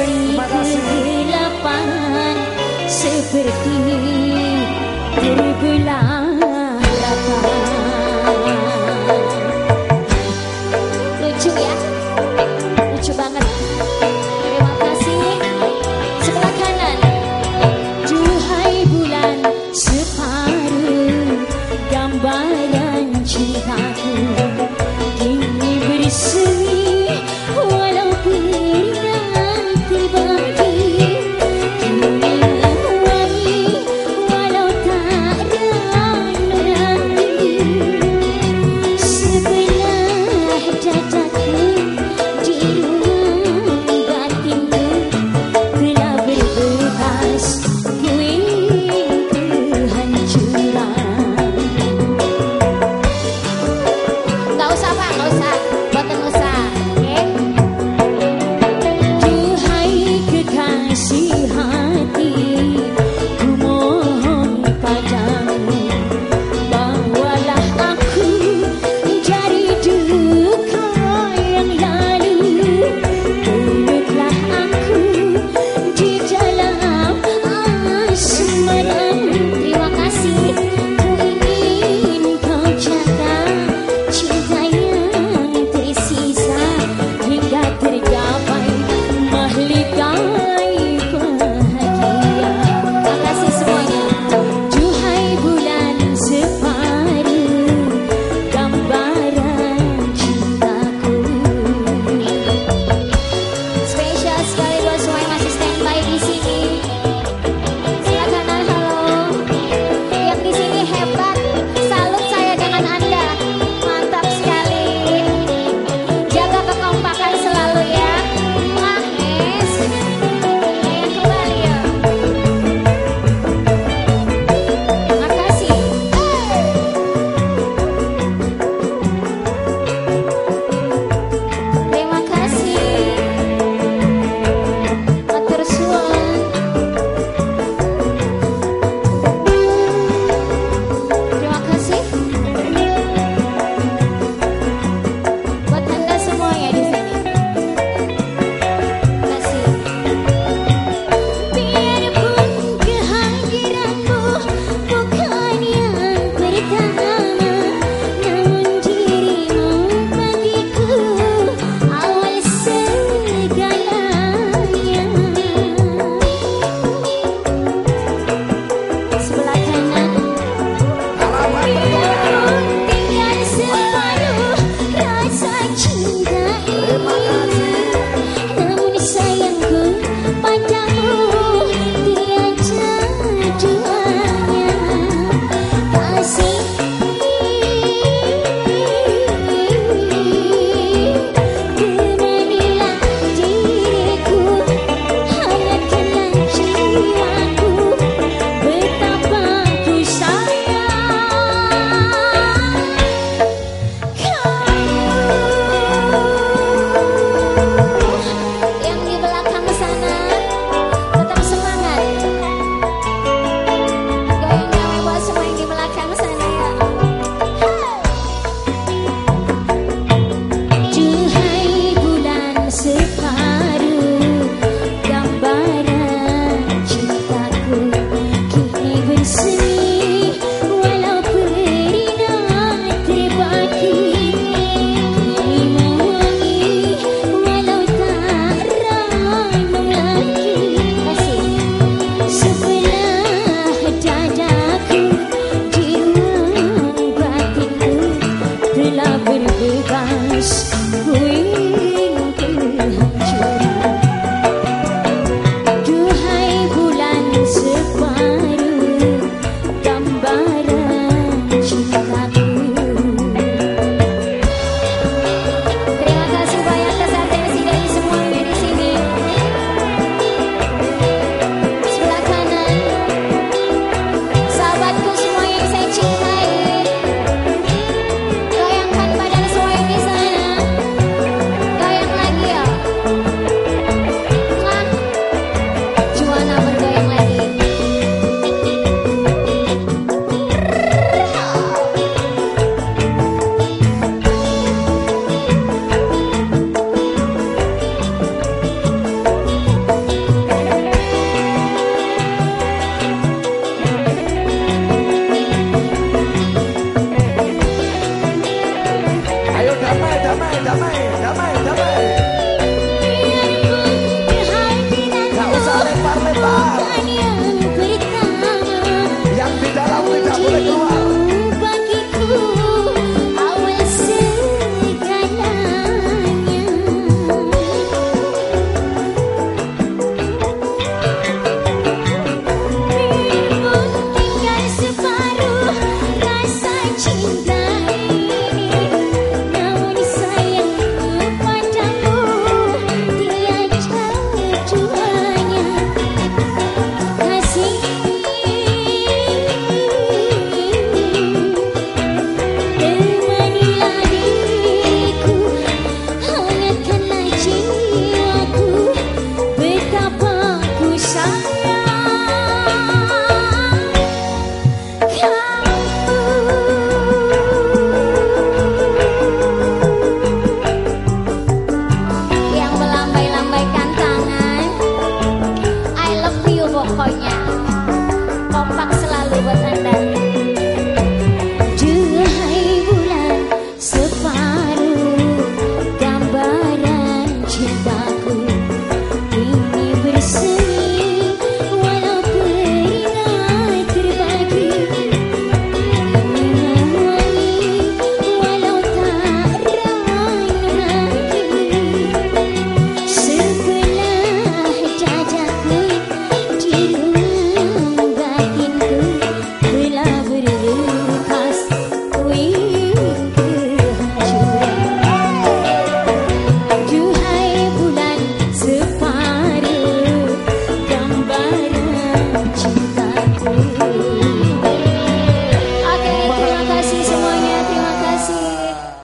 kegelapan seperti terbelah sila bergegas amém, amém, amém.